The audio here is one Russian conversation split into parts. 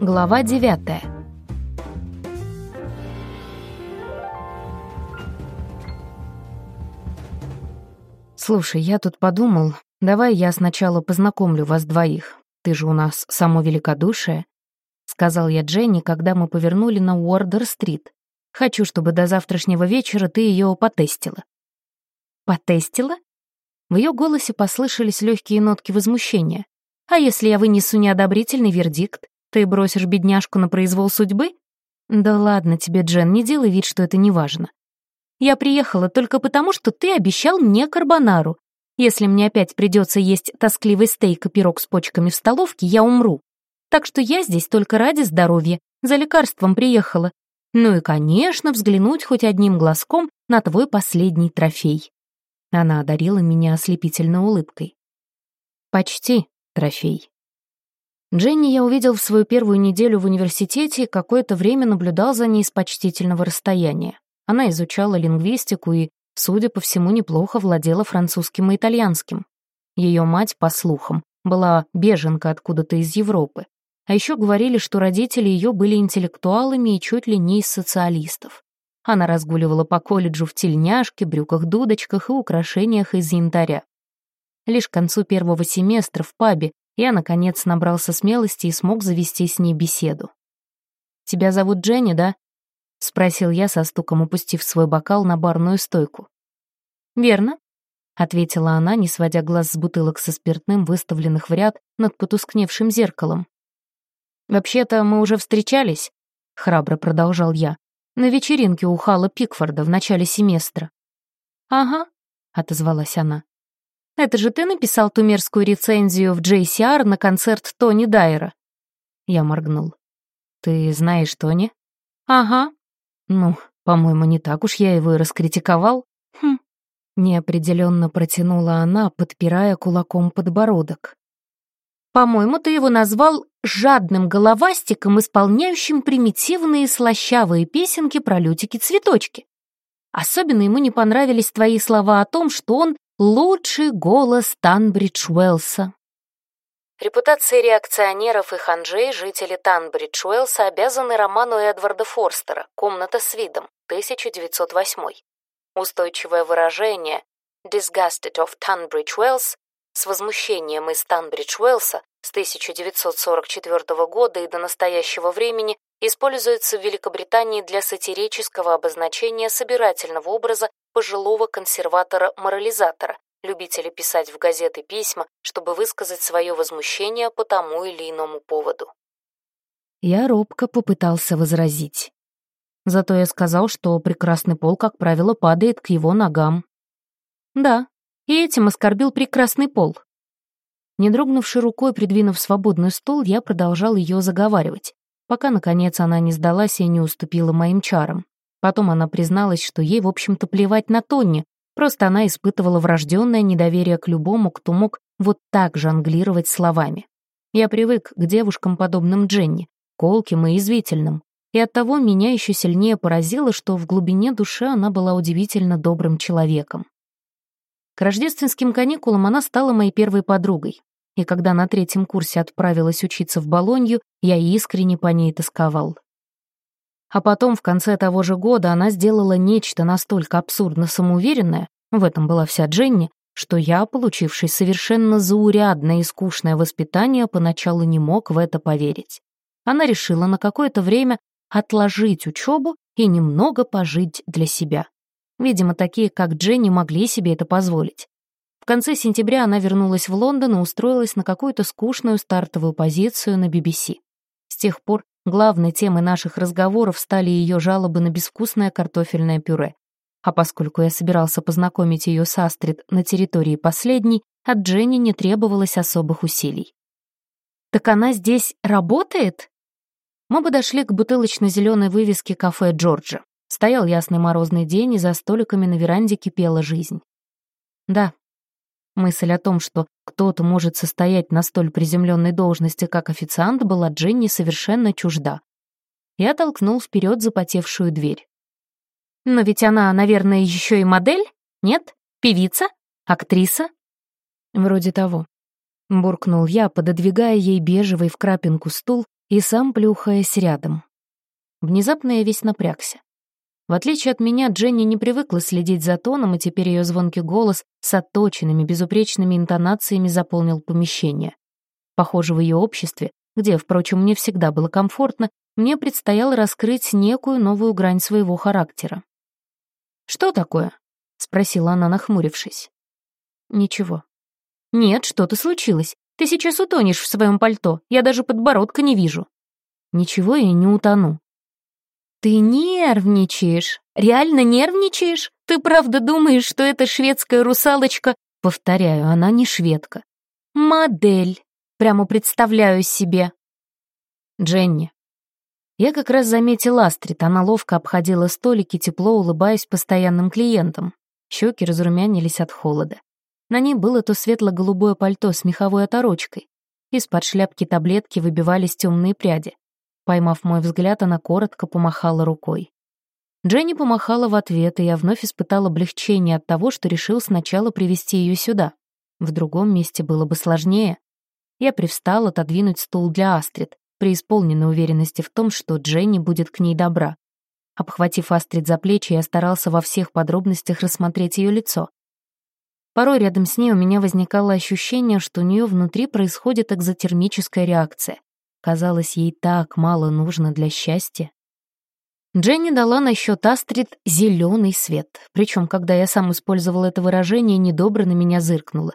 Глава девятая. «Слушай, я тут подумал, давай я сначала познакомлю вас двоих. Ты же у нас само великодушие», — сказал я Дженни, когда мы повернули на Уордер-стрит. «Хочу, чтобы до завтрашнего вечера ты ее потестила». «Потестила?» В ее голосе послышались легкие нотки возмущения. «А если я вынесу неодобрительный вердикт? Ты бросишь бедняжку на произвол судьбы? Да ладно тебе, Джен, не делай вид, что это не важно. Я приехала только потому, что ты обещал мне карбонару. Если мне опять придется есть тоскливый стейк и пирог с почками в столовке, я умру. Так что я здесь только ради здоровья, за лекарством приехала. Ну и, конечно, взглянуть хоть одним глазком на твой последний трофей. Она одарила меня ослепительной улыбкой. Почти трофей. Дженни я увидел в свою первую неделю в университете и какое-то время наблюдал за ней с почтительного расстояния. Она изучала лингвистику и, судя по всему, неплохо владела французским и итальянским. Ее мать, по слухам, была беженка откуда-то из Европы. А еще говорили, что родители ее были интеллектуалами и чуть ли не из социалистов. Она разгуливала по колледжу в тельняшке, брюках-дудочках и украшениях из янтаря. Лишь к концу первого семестра в пабе я, наконец, набрался смелости и смог завести с ней беседу. «Тебя зовут Дженни, да?» — спросил я, со стуком упустив свой бокал на барную стойку. «Верно», — ответила она, не сводя глаз с бутылок со спиртным, выставленных в ряд над потускневшим зеркалом. «Вообще-то мы уже встречались», — храбро продолжал я, «на вечеринке у Хала Пикфорда в начале семестра». «Ага», — отозвалась она. Это же ты написал ту мерзкую рецензию в JCR на концерт Тони Дайера?» Я моргнул. «Ты знаешь Тони?» «Ага». «Ну, по-моему, не так уж я его и раскритиковал». «Хм». Неопределенно протянула она, подпирая кулаком подбородок. «По-моему, ты его назвал жадным головастиком, исполняющим примитивные слащавые песенки про лютики-цветочки. Особенно ему не понравились твои слова о том, что он Лучший голос Танбридж-Уэллса. Репутацией реакционеров и ханжей жители Танбридж-Уэллса обязаны роману Эдварда Форстера «Комната с видом» 1908. Устойчивое выражение «disgusted of Tunbridge Wells» с возмущением из Танбридж-Уэллса с 1944 года и до настоящего времени используется в Великобритании для сатирического обозначения собирательного образа пожилого консерватора-морализатора, любителя писать в газеты письма, чтобы высказать свое возмущение по тому или иному поводу. Я робко попытался возразить. Зато я сказал, что прекрасный пол, как правило, падает к его ногам. Да, и этим оскорбил прекрасный пол. Не дрогнувши рукой, придвинув свободный стул, я продолжал ее заговаривать, пока, наконец, она не сдалась и не уступила моим чарам. Потом она призналась, что ей, в общем-то, плевать на Тонни, просто она испытывала врожденное недоверие к любому, кто мог вот так жонглировать словами. Я привык к девушкам, подобным Дженни, колким и извительным, и оттого меня еще сильнее поразило, что в глубине души она была удивительно добрым человеком. К рождественским каникулам она стала моей первой подругой, и когда на третьем курсе отправилась учиться в Болонью, я искренне по ней тосковал. А потом, в конце того же года, она сделала нечто настолько абсурдно самоуверенное, в этом была вся Дженни, что я, получивший совершенно заурядное и скучное воспитание, поначалу не мог в это поверить. Она решила на какое-то время отложить учебу и немного пожить для себя. Видимо, такие, как Дженни, могли себе это позволить. В конце сентября она вернулась в Лондон и устроилась на какую-то скучную стартовую позицию на BBC. С тех пор Главной темой наших разговоров стали ее жалобы на безвкусное картофельное пюре. А поскольку я собирался познакомить ее с Астрид на территории последней, от Дженни не требовалось особых усилий. «Так она здесь работает?» Мы подошли к бутылочно-зеленой вывеске кафе Джорджа. Стоял ясный морозный день, и за столиками на веранде кипела жизнь. Да, Мысль о том, что кто-то может состоять на столь приземленной должности, как официант, была Дженни совершенно чужда. Я толкнул вперед запотевшую дверь. «Но ведь она, наверное, еще и модель? Нет? Певица? Актриса?» «Вроде того», — буркнул я, пододвигая ей бежевый в крапинку стул и сам плюхаясь рядом. Внезапно я весь напрягся. В отличие от меня, Дженни не привыкла следить за тоном, и теперь ее звонкий голос с отточенными, безупречными интонациями заполнил помещение. Похоже, в ее обществе, где, впрочем, мне всегда было комфортно, мне предстояло раскрыть некую новую грань своего характера. «Что такое?» — спросила она, нахмурившись. «Ничего». «Нет, что-то случилось. Ты сейчас утонешь в своем пальто, я даже подбородка не вижу». «Ничего я не утону», «Ты нервничаешь? Реально нервничаешь? Ты правда думаешь, что эта шведская русалочка...» Повторяю, она не шведка. «Модель. Прямо представляю себе». Дженни. Я как раз заметил Астрид, она ловко обходила столики, тепло улыбаясь постоянным клиентам. Щеки разрумянились от холода. На ней было то светло-голубое пальто с меховой оторочкой. Из-под шляпки таблетки выбивались темные пряди. Поймав мой взгляд, она коротко помахала рукой. Дженни помахала в ответ, и я вновь испытал облегчение от того, что решил сначала привести ее сюда. В другом месте было бы сложнее. Я привстал отодвинуть стул для Астрид, преисполненной уверенности в том, что Дженни будет к ней добра. Обхватив Астрид за плечи, я старался во всех подробностях рассмотреть ее лицо. Порой рядом с ней у меня возникало ощущение, что у нее внутри происходит экзотермическая реакция казалось ей так мало нужно для счастья. Дженни дала на счет Астрид зеленый свет, причем, когда я сам использовал это выражение, недобро на меня зыркнула.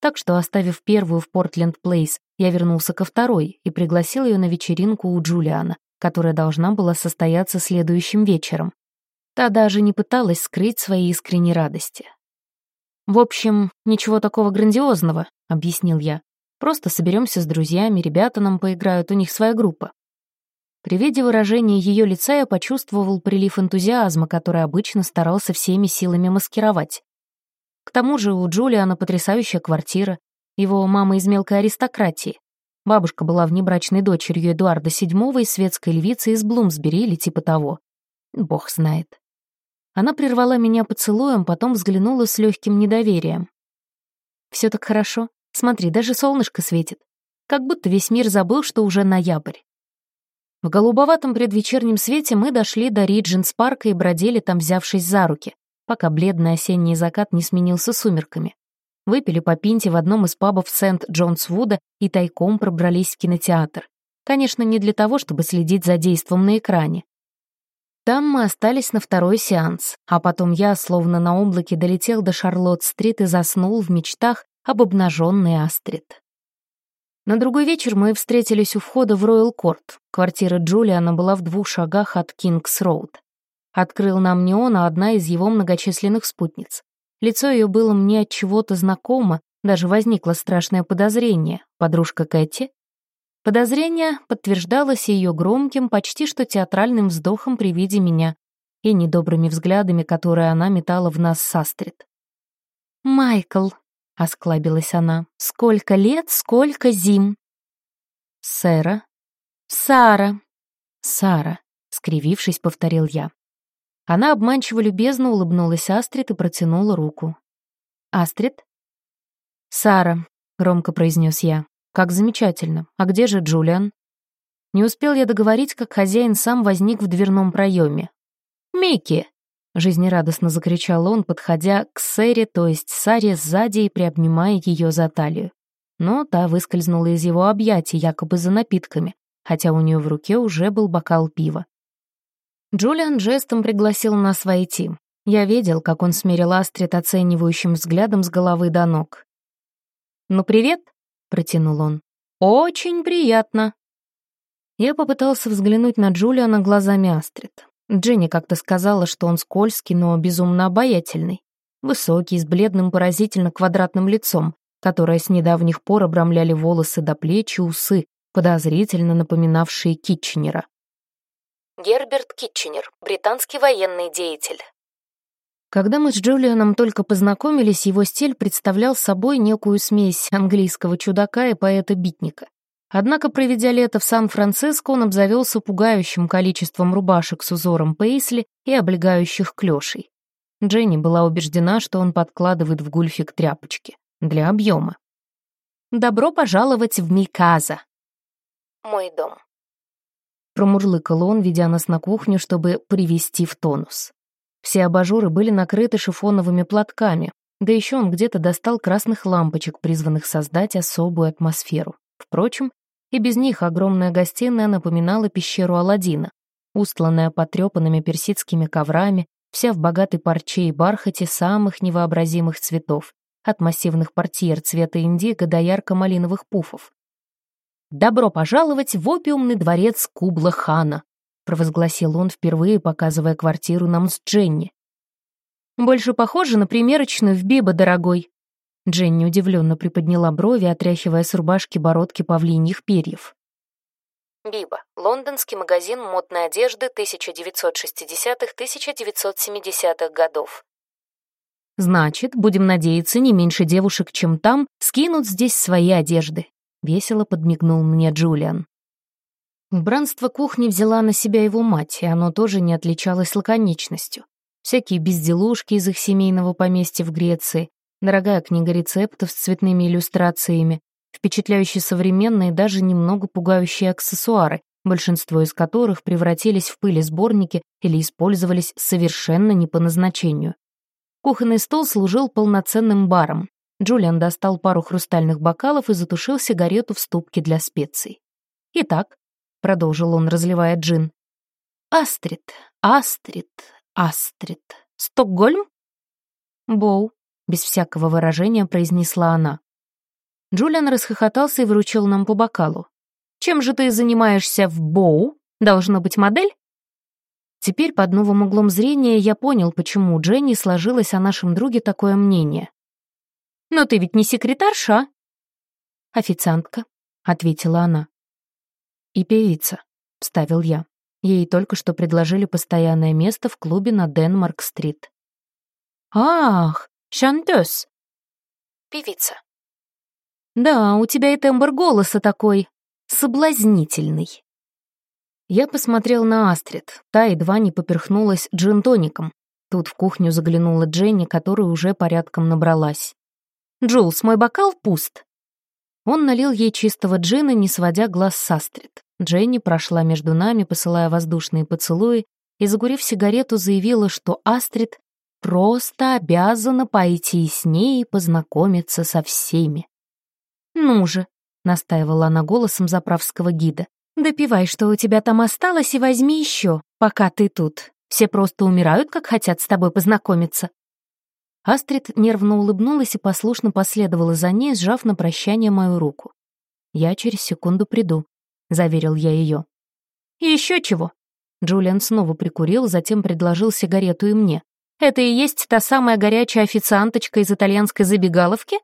Так что, оставив первую в Портленд-Плейс, я вернулся ко второй и пригласил ее на вечеринку у Джулиана, которая должна была состояться следующим вечером. Та даже не пыталась скрыть свои искренней радости. «В общем, ничего такого грандиозного», — объяснил я. Просто соберемся с друзьями, ребята нам поиграют, у них своя группа. При виде выражения ее лица я почувствовал прилив энтузиазма, который обычно старался всеми силами маскировать. К тому же у Джулиана потрясающая квартира, его мама из мелкой аристократии. Бабушка была внебрачной дочерью Эдуарда VII и светской львицы из Блумсбери или типа того. Бог знает. Она прервала меня поцелуем, потом взглянула с легким недоверием. «Все так хорошо?» Смотри, даже солнышко светит. Как будто весь мир забыл, что уже ноябрь. В голубоватом предвечернем свете мы дошли до Риджинс-парка и бродили там, взявшись за руки, пока бледный осенний закат не сменился сумерками. Выпили по пинте в одном из пабов Сент-Джонс-Вуда и тайком пробрались в кинотеатр. Конечно, не для того, чтобы следить за действом на экране. Там мы остались на второй сеанс, а потом я, словно на облаке, долетел до Шарлотт-стрит и заснул в мечтах об обнаженной Астрид. На другой вечер мы встретились у входа в Роял-Корт. Квартира Джулиана была в двух шагах от Кингс-Роуд. Открыл нам не он, а одна из его многочисленных спутниц. Лицо ее было мне от чего-то знакомо, даже возникло страшное подозрение. Подружка Кэти? Подозрение подтверждалось ее громким, почти что театральным вздохом при виде меня и недобрыми взглядами, которые она метала в нас с Астрид. «Майкл», — осклабилась она. «Сколько лет, сколько зим!» «Сэра?» «Сара!» «Сара!» — скривившись, повторил я. Она обманчиво любезно улыбнулась Астрид и протянула руку. «Астрид?» «Сара», — громко произнес я. «Как замечательно. А где же Джулиан?» Не успел я договорить, как хозяин сам возник в дверном проеме. «Микки!» Жизнерадостно закричал он, подходя к Сэре, то есть Саре, сзади и приобнимая ее за талию. Но та выскользнула из его объятий, якобы за напитками, хотя у нее в руке уже был бокал пива. Джулиан жестом пригласил нас войти. Я видел, как он смерил Астрид оценивающим взглядом с головы до ног. «Ну, привет», — протянул он. «Очень приятно». Я попытался взглянуть на Джулиана глазами Астрид. Дженни как-то сказала, что он скользкий, но безумно обаятельный. Высокий, с бледным поразительно квадратным лицом, которое с недавних пор обрамляли волосы до плеч и усы, подозрительно напоминавшие Китченера. Герберт Китченер, британский военный деятель. Когда мы с Джулианом только познакомились, его стиль представлял собой некую смесь английского чудака и поэта-битника. Однако, проведя лето в Сан-Франциско, он обзавелся пугающим количеством рубашек с узором пейсли и облегающих клёшей. Дженни была убеждена, что он подкладывает в гульфик тряпочки для объема. «Добро пожаловать в Миказа!» «Мой дом», Промурлыкал он, ведя нас на кухню, чтобы привести в тонус. Все абажуры были накрыты шифоновыми платками, да еще он где-то достал красных лампочек, призванных создать особую атмосферу. Впрочем, и без них огромная гостиная напоминала пещеру Аладдина, устланная потрепанными персидскими коврами, вся в богатой парче и бархате самых невообразимых цветов, от массивных портьер цвета индиго до ярко-малиновых пуфов. «Добро пожаловать в опиумный дворец Кубла-хана», провозгласил он, впервые показывая квартиру нам с Дженни. «Больше похоже на примерочную в Биба, дорогой». Дженни удивленно приподняла брови, отряхивая с рубашки бородки павлиньих перьев. Биба. Лондонский магазин модной одежды 1960-1970-х годов. «Значит, будем надеяться, не меньше девушек, чем там, скинут здесь свои одежды», — весело подмигнул мне Джулиан. Убранство кухни взяла на себя его мать, и оно тоже не отличалось лаконичностью. Всякие безделушки из их семейного поместья в Греции, дорогая книга рецептов с цветными иллюстрациями, впечатляющие современные, даже немного пугающие аксессуары, большинство из которых превратились в пыли сборники или использовались совершенно не по назначению. Кухонный стол служил полноценным баром. Джулиан достал пару хрустальных бокалов и затушил сигарету в ступке для специй. «Итак», — продолжил он, разливая джин, «Астрид, Астрид, Астрид, Стокгольм?» «Боу», — без всякого выражения произнесла она. Джулиан расхохотался и вручил нам по бокалу. «Чем же ты занимаешься в Боу? Должно быть модель?» Теперь под новым углом зрения я понял, почему у Дженни сложилось о нашем друге такое мнение. «Но ты ведь не секретарша?» «Официантка», — ответила она. «И певица», — вставил я. Ей только что предложили постоянное место в клубе на Денмарк-стрит. «Ах, шантёс!» «Певица», да, у тебя и тембр голоса такой соблазнительный. Я посмотрел на Астрид. Та едва не поперхнулась джин-тоником. Тут в кухню заглянула Дженни, которая уже порядком набралась. «Джулс, мой бокал пуст». Он налил ей чистого джина, не сводя глаз с Астрид. Дженни прошла между нами, посылая воздушные поцелуи, и, загурив сигарету, заявила, что Астрид просто обязана пойти с ней и познакомиться со всеми. «Ну же», — настаивала она голосом заправского гида, «допивай, что у тебя там осталось, и возьми еще, пока ты тут. Все просто умирают, как хотят с тобой познакомиться». Астрид нервно улыбнулась и послушно последовала за ней, сжав на прощание мою руку. «Я через секунду приду», — заверил я ее. еще чего?» Джулиан снова прикурил, затем предложил сигарету и мне. «Это и есть та самая горячая официанточка из итальянской забегаловки?»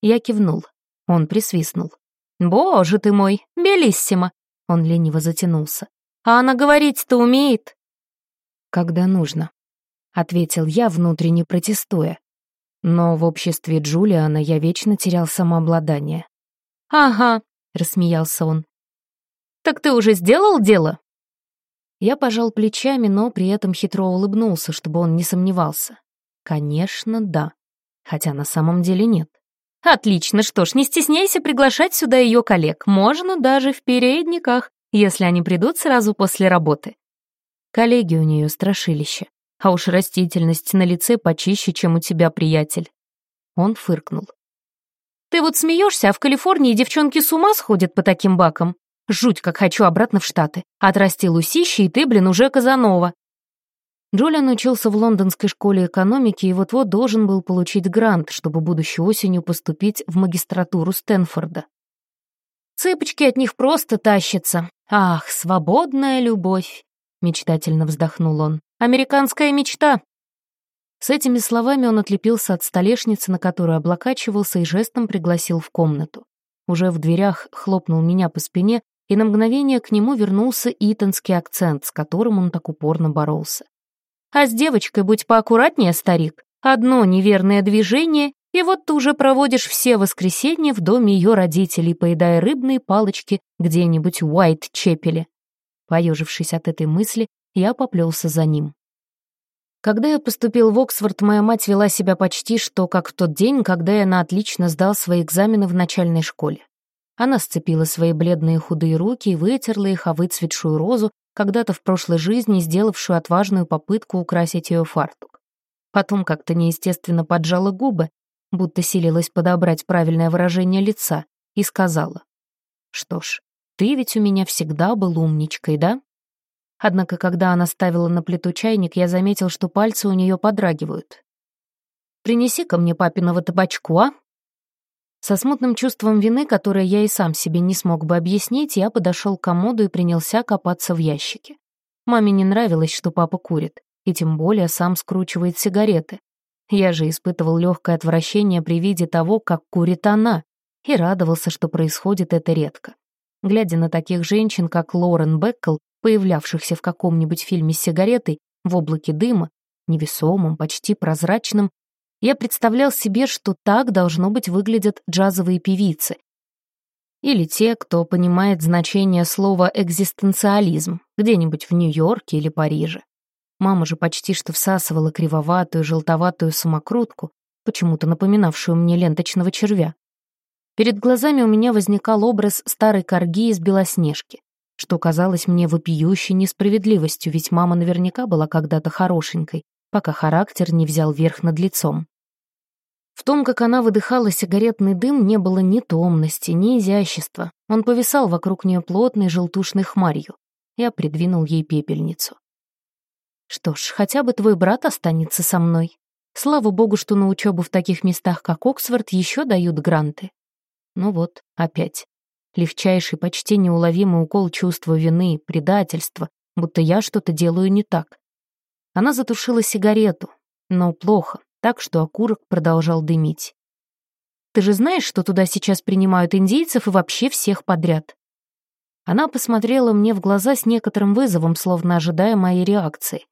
Я кивнул. Он присвистнул. «Боже ты мой, белиссимо!» Он лениво затянулся. «А она говорить-то умеет?» «Когда нужно», — ответил я, внутренне протестуя. Но в обществе Джулиана я вечно терял самообладание. «Ага», — рассмеялся он. «Так ты уже сделал дело?» Я пожал плечами, но при этом хитро улыбнулся, чтобы он не сомневался. «Конечно, да. Хотя на самом деле нет. Отлично, что ж, не стесняйся приглашать сюда ее коллег. Можно даже в передниках, если они придут сразу после работы. Коллеги у нее страшилище. А уж растительность на лице почище, чем у тебя, приятель. Он фыркнул. Ты вот смеешься, а в Калифорнии девчонки с ума сходят по таким бакам. Жуть, как хочу обратно в Штаты. Отрастил усище, и ты, блин, уже Казанова. Джулиан учился в лондонской школе экономики и вот-вот должен был получить грант, чтобы будущей осенью поступить в магистратуру Стэнфорда. Цыпочки от них просто тащатся. Ах, свободная любовь, мечтательно вздохнул он. Американская мечта. С этими словами он отлепился от столешницы, на которую облокачивался, и жестом пригласил в комнату. Уже в дверях хлопнул меня по спине, и на мгновение к нему вернулся итонский акцент, с которым он так упорно боролся. А с девочкой будь поаккуратнее, старик. Одно неверное движение, и вот ты уже проводишь все воскресенья в доме ее родителей, поедая рыбные палочки где-нибудь в Уайт-Чепеле. Поежившись от этой мысли, я поплелся за ним. Когда я поступил в Оксфорд, моя мать вела себя почти что как в тот день, когда я на отлично сдал свои экзамены в начальной школе. Она сцепила свои бледные худые руки и вытерла их о выцветшую розу, когда-то в прошлой жизни сделавшую отважную попытку украсить ее фартук. Потом как-то неестественно поджала губы, будто силилась подобрать правильное выражение лица, и сказала. «Что ж, ты ведь у меня всегда был умничкой, да?» Однако, когда она ставила на плиту чайник, я заметил, что пальцы у нее подрагивают. «Принеси-ка мне папиного табачку, а?» Со смутным чувством вины, которое я и сам себе не смог бы объяснить, я подошел к комоду и принялся копаться в ящике. Маме не нравилось, что папа курит, и тем более сам скручивает сигареты. Я же испытывал легкое отвращение при виде того, как курит она, и радовался, что происходит это редко. Глядя на таких женщин, как Лорен Беккл, появлявшихся в каком-нибудь фильме с сигаретой, в облаке дыма, невесомом, почти прозрачном, я представлял себе, что так, должно быть, выглядят джазовые певицы. Или те, кто понимает значение слова «экзистенциализм» где-нибудь в Нью-Йорке или Париже. Мама же почти что всасывала кривоватую, желтоватую самокрутку, почему-то напоминавшую мне ленточного червя. Перед глазами у меня возникал образ старой корги из Белоснежки, что казалось мне вопиющей несправедливостью, ведь мама наверняка была когда-то хорошенькой, пока характер не взял верх над лицом. В том, как она выдыхала сигаретный дым, не было ни томности, ни изящества. Он повисал вокруг нее плотной желтушной хмарью. Я придвинул ей пепельницу. «Что ж, хотя бы твой брат останется со мной. Слава богу, что на учебу в таких местах, как Оксфорд, еще дают гранты». Ну вот, опять. Легчайший, почти неуловимый укол чувства вины, предательства, будто я что-то делаю не так. Она затушила сигарету, но плохо, так что окурок продолжал дымить. «Ты же знаешь, что туда сейчас принимают индейцев и вообще всех подряд?» Она посмотрела мне в глаза с некоторым вызовом, словно ожидая моей реакции.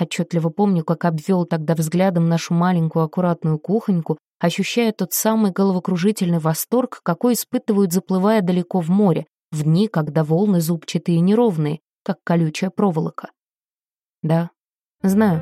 Отчетливо помню, как обвел тогда взглядом нашу маленькую аккуратную кухоньку, ощущая тот самый головокружительный восторг, какой испытывают, заплывая далеко в море, в дни, когда волны зубчатые и неровные, как колючая проволока. Да, Знаю.